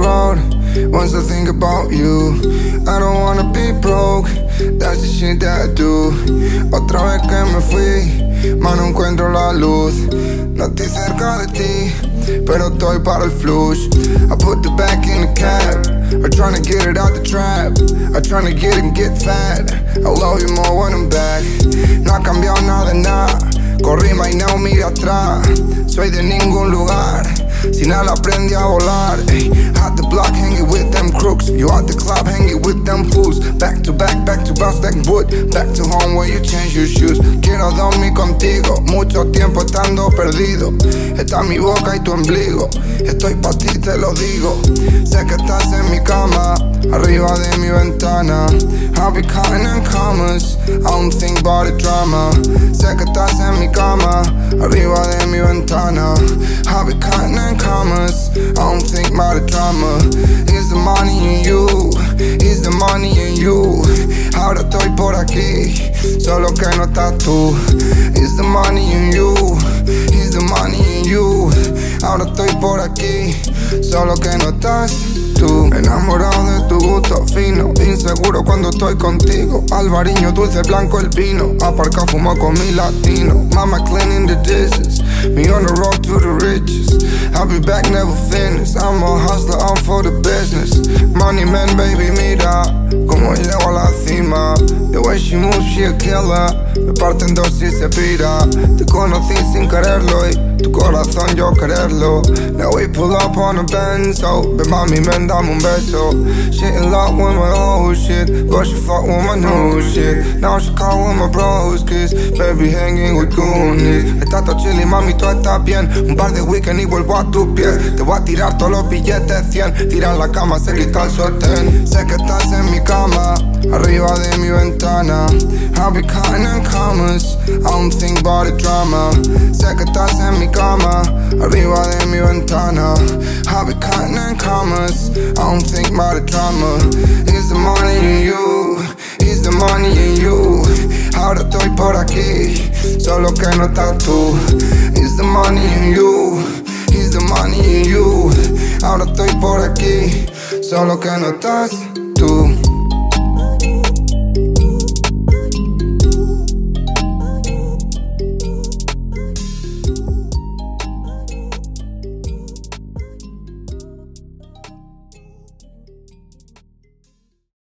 road once I think about you. I don't wanna be broke, that's the shit that I do. Otra vez que me fui, más no encuentro la luz. No estoy cerca de ti, pero estoy para el flush. I put the back in the cab, I'm trying to get it out the trap. I'm trying to get it and get fat. I love you more when I'm back. No ha cambiado nada, nada. Corrí y no mira atrás. Soy de ningún. Sin nada aprendí a volar. At the block hanging with them crooks. You at the club hanging with them fools. Back to back, back to bounce back wood. Back to home where you change your shoes. Quiero dormir contigo. Mucho tiempo estando perdido. Está mi boca y tu ombligo. Estoy pa' ti, te lo digo. Sé que estás en mi cama. Arriba de mi ventana. I'll be counting in commas. I don't think about the drama. Sé que estás en mi cama. Arriba de mi ventana. I'll be counting. I about the. Is the money in you? Is the money in you? Ahora estoy por aquí, solo que no estás tú. Is the money in you? Is the money in you? Ahora estoy por aquí, solo que no estás tú. Enamorado de tu gusto fino, inseguro cuando estoy contigo. Albariño, dulce, blanco el vino. Aparca, fumo con mi latino. Mama cleaning the dishes. Me on the road to the riches. I'll be back, never finished. I'm a hustler, I'm for the business. Money man, baby, mira como llego a la cima. The way she moves, she a killer. Me parten dos y se pira. Te conocí sin quererlo y tu corazón yo quererlo. Now we pull up on a benzo. Ven mami, ven, dame un beso. She in love with my old shit, but she fuck with my new shit. Now she call with my bros, kiss. Baby, hanging with goonies. Estás chilly, mami, tú estás bien. Un par de weekend y vuelvo a tus pies. Te voy a tirar todos los billetes 100. Tirar la cama, se quita el sostén. Sé que estás en mi cama, arriba de mi ventana. I'll be counting in commas. I don't think about the drama. Que estás en mi cama, arriba de mi ventana. I'll be counting in commas. I don't think about the drama. Is the money in you? Is the money in you? Ahora estoy por aquí, solo que no estás tú. Is the money in you? Is the money in you? Ahora estoy por aquí, solo que no estás tú.